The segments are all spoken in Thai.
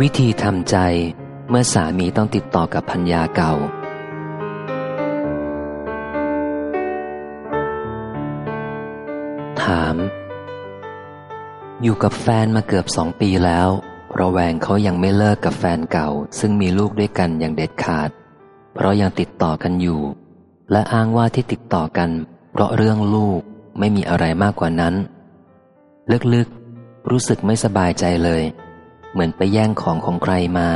วิธีทำใจเมื่อสามีต้องติดต่อกับพัญญาเก่า ถาม อยู่กับแฟนมาเกือบสองปีแล้ว ระแวงเขายังไม่เลิกกับแฟนเก่า ซึ่งมีลูกด้วยกันอย่างเด็ดขาด เพราะยังติดต่อกันอยู่ และอ้างว่าที่ติดต่อกัน เพราะเรื่องลูกไม่มีอะไรมากกว่านั้น ลึกๆ รู้สึกไม่สบายใจเลย เหมือนไปแย่งของของใครมา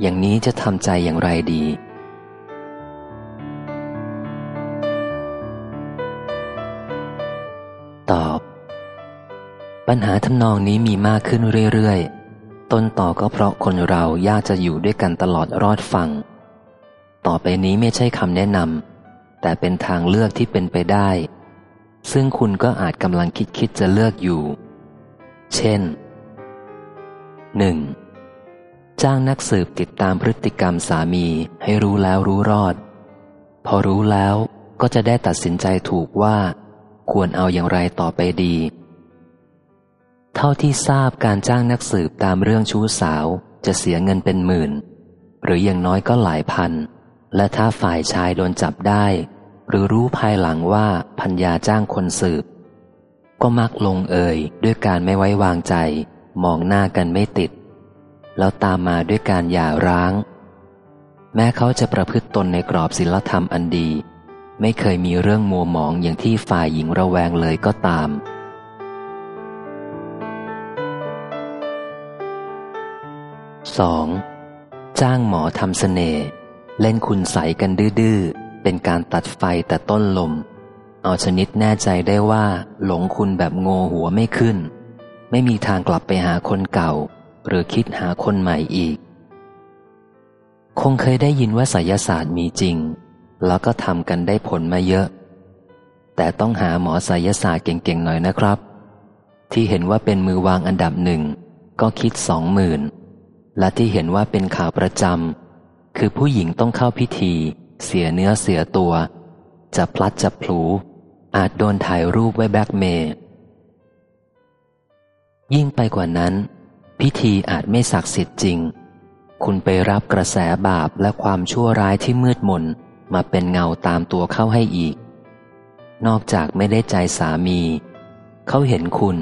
อย่างนี้จะทำใจอย่างไรดี ตอบ ปัญหาทำนองนี้มีมากขึ้นเรื่อยๆ ต้นต่อก็เพราะคนเรายากจะอยู่ด้วยกันตลอดรอดฟัง ต่อไปนี้ไม่ใช่คำแนะนำแต่เป็นทางเลือกที่เป็นไปได้ ซึ่งคุณก็อาจกำลังคิดคิดจะเลือกอยู่ เช่น 1. จ้างนักสืบติดตามพฤติกรรมสามีให้รู้แล้วรู้รอด พอรู้แล้วก็จะได้ตัดสินใจถูกว่า ควรเอาอย่างไรต่อไปดี เท่าที่ทราบการจ้างนักสืบตามเรื่องชู้สาวจะเสียเงินเป็นหมื่น หรืออย่างน้อยก็หลายพัน และถ้าฝ่ายชายโดนจับได้ หรือรู้ภายหลังว่าพัญญาจ้างคนสืบ ก็มักลงเอยด้วยการไม่ไว้วางใจ มองหน้ากันไม่ติด แล้วตามมาด้วยการหย่าร้าง แม้เขาจะประพฤติตนในกรอบศีลธรรมอันดี ไม่เคยมีเรื่องมัวหมองอย่างที่ฝ่ายหญิงระแวงเลยก็ตาม 2. จ้างหมอทำสเสน่ห์เล่นคุณใสกันดื้อๆ เป็นการตัดไฟแต่ต้นลม เอาชนิดแน่ใจได้ว่า หลงคุณแบบโงหัวไม่ขึ้น ไม่มีทางกลับไปหาคนเก่า หรือคิดหาคนใหม่อีก คงเคยได้ยินว่าไสยศาสตร์มีจริง แล้วก็ทำกันได้ผลมาเยอะ แต่ต้องหาหมอไสยศาสตร์เก่งๆหน่อยนะครับ ที่เห็นว่าเป็นมือวางอันดับหนึ่งก็คิดสองหมื่นและที่เห็นว่าเป็นข่าวประจำคือผู้หญิงต้องเข้าพิธี เสียเนื้อเสียตัว จะพลัดจะพลูอาจโดนถ่ายรูปไว้แบ็กเมย์ ยิ่งไปกว่านั้น พิธีอาจไม่ศักดิ์สิทธิ์จริง คุณไปรับกระแสบาปและความชั่วร้ายที่มืดมนมาเป็นเงาตามตัวเข้าให้อีก นอกจากไม่ได้ใจสามี เขาเห็นคุณ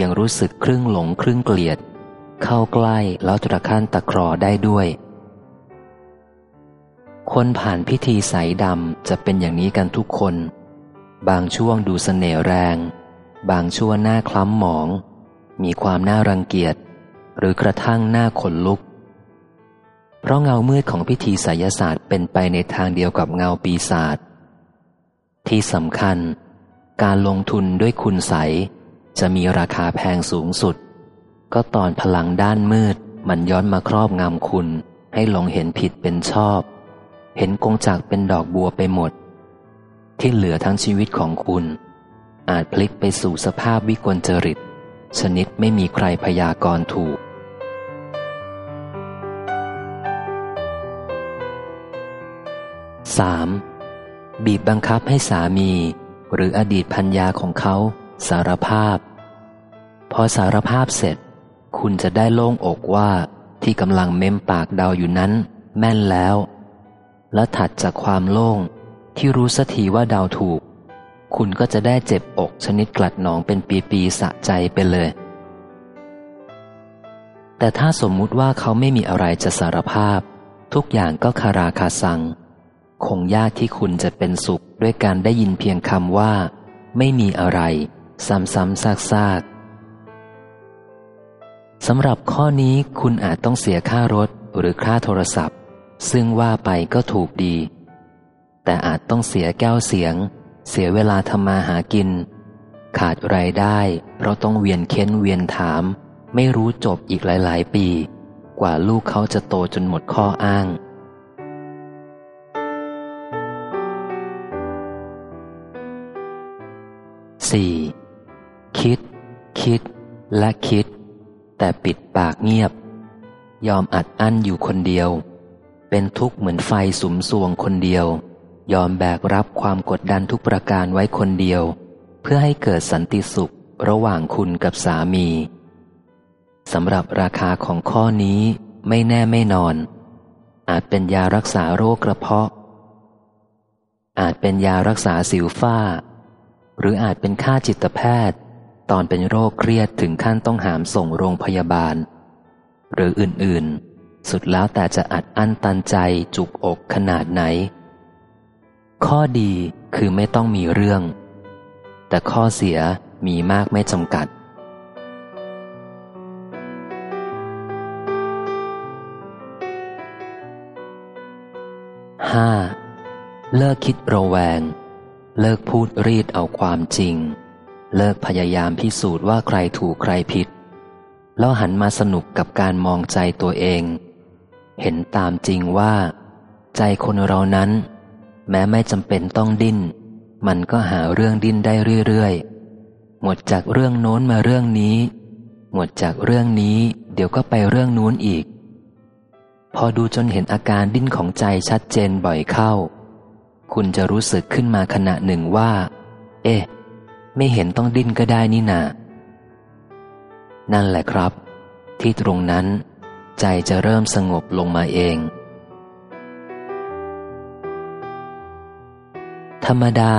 ยังรู้สึกครึ่งหลงครึ่งเกลียด เข้าใกล้แล้วตระขั้นตะครอได้ด้วย คนผ่านพิธีสายดำจะเป็นอย่างนี้กันทุกคน บางช่วงดูสเสน่ห์แรง บางช่วงหน้าคล้ำหมอง มีความน่ารังเกียจ หรือกระทั่งหน้าขนลุก เพราะเงามืดของพิธีไสยศาสตร์เป็นไปในทางเดียวกับเงาปีศาจที่สำคัญ การลงทุนด้วยคุณใสจะมีราคาแพงสูงสุด ก็ตอนพลังด้านมืดมันย้อนมาครอบงำคุณ ให้หลงเห็นผิดเป็นชอบ เห็นกงจักเป็นดอกบัวไปหมด ที่เหลือทั้งชีวิตของคุณ อาจพลิกไปสู่สภาพวิกลจริต ชนิดไม่มีใครพยากรณ์ถูก 3. บีบบังคับให้สามี หรืออดีตพัญญาของเขา สารภาพ พอสารภาพเสร็จ คุณจะได้โล่งอกว่าที่กำลังเม้มปากเดาอยู่นั้น แม่นแล้ว และถัดจากความโล่งที่รู้สัทีว่าเดาถูก คุณก็จะได้เจ็บอกชนิดกลัดหนองเป็นปีๆสะใจไปเลย แต่ถ้าสมมุติว่าเขาไม่มีอะไรจะสารภาพ ทุกอย่างก็คาราคาซัง คงยากที่คุณจะเป็นสุขด้วยการได้ยินเพียงคำว่า ไม่มีอะไร ซ้ำๆซากสำหรับข้อนี้คุณอาจต้องเสียค่ารถหรือค่าโทรศัพท์ ซึ่งว่าไปก็ถูกดี แต่อาจต้องเสียแก้วเสียง เสียเวลาทำมาหากิน ขาดไรายได้ เพราะต้องเวียนเค้นเวียนถาม ไม่รู้จบอีกหลาย ๆ ปี กว่าลูกเขาจะโตจนหมดข้ออ้าง 4. คิด คิด และคิด แต่ปิดปากเงียบ ยอมอัดอั้นอยู่คนเดียว เป็นทุกข์เหมือนไฟสุมสวงคนเดียว ยอมแบกรับความกดดันทุกประการไว้คนเดียว เพื่อให้เกิดสันติสุขระหว่างคุณกับสามีสำหรับราคาของข้อนี้ไม่แน่ไม่นอน อาจเป็นยารักษาโรคกระเพาะ อาจเป็นยารักษาสิวฝ้า หรืออาจเป็นค่าจิตแพทย์ ตอนเป็นโรคเครียดถึงขั้นต้องหามส่งโรงพยาบาล หรืออื่นๆ สุดแล้วแต่จะอัดอั้นตันใจจุกอกขนาดไหน ข้อดีคือไม่ต้องมีเรื่อง แต่ข้อเสียมีมากไม่จำกัดห้าเลิกคิดระแวง เลิกพูดรีดเอาความจริง เลิกพยายามพิสูจน์ว่าใครถูกใครผิด แล้วหันมาสนุกกับการมองใจตัวเอง เห็นตามจริงว่า ใจคนเรานั้น แม้ไม่จำเป็นต้องดิ้น มันก็หาเรื่องดิ้นได้เรื่อยๆ หมดจากเรื่องโน้นมาเรื่องนี้ หมดจากเรื่องนี้ เดี๋ยวก็ไปเรื่องนู้นอีก พอดูจนเห็นอาการดิ้นของใจชัดเจนบ่อยเข้า คุณจะรู้สึกขึ้นมาขณะหนึ่งว่า เอ๊ะ ไม่เห็นต้องดิ้นก็ได้นี่นานั่นแหละครับ ที่ตรงนั้น ใจจะเริ่มสงบลงมาเอง รรมดา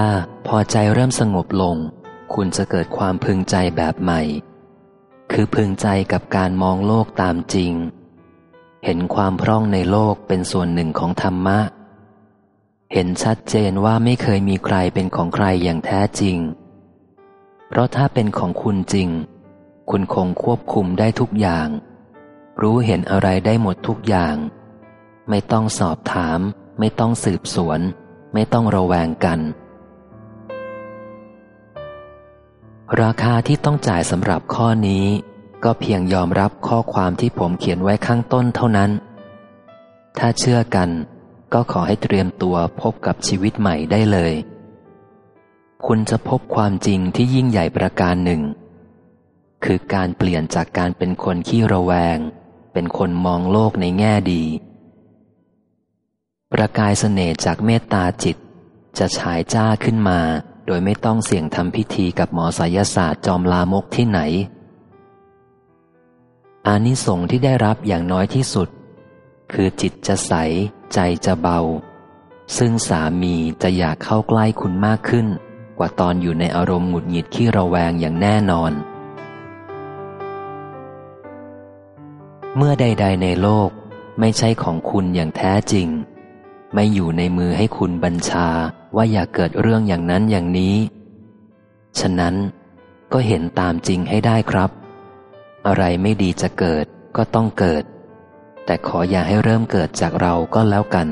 พอใจเริ่มสงบลง คุณจะเกิดความพึงใจแบบใหม่ คือพึงใจกับการมองโลกตามจริง เห็นความพร่องในโลกเป็นส่วนหนึ่งของธรรมะ เห็นชัดเจนว่าไม่เคยมีใครเป็นของใครอย่างแท้จริง เพราะถ้าเป็นของคุณจริง คุณคงควบคุมได้ทุกอย่าง รู้เห็นอะไรได้หมดทุกอย่าง ไม่ต้องสอบถาม ไม่ต้องสืบสวน ไม่ต้องระแวงกัน ราคาที่ต้องจ่ายสำหรับข้อนี้ ก็เพียงยอมรับข้อความที่ผมเขียนไว้ข้างต้นเท่านั้น ถ้าเชื่อกันก็ขอให้เตรียมตัวพบกับชีวิตใหม่ได้เลย คุณจะพบความจริงที่ยิ่งใหญ่ประการหนึ่ง คือการเปลี่ยนจากการเป็นคนขี้ระแวง เป็นคนมองโลกในแง่ดี ประกายสเสน่ห์จากเมตตาจิต จะฉายจ้าขึ้นมา โดยไม่ต้องเสี่ยงทำพิธีกับหมอสายศาสตร์จอมลามกที่ไหน อานิสงส์ที่ได้รับอย่างน้อยที่สุด คือจิตจะใส ใจจะเบา ซึ่งสามีจะอยากเข้าใกล้คุณมากขึ้น กว่าตอนอยู่ในอารมณ์หงุดหงิดขี้ระแวงอย่างแน่นอน เมื่อใด ๆ ในโลกไม่ใช่ของคุณอย่างแท้จริง ไม่อยู่ในมือให้คุณบัญชาว่าอย่าเกิดเรื่องอย่างนั้นอย่างนี้ ฉะนั้นก็เห็นตามจริงให้ได้ครับ อะไรไม่ดีจะเกิดก็ต้องเกิด แต่ขออย่าให้เริ่มเกิดจากเราก็แล้วกัน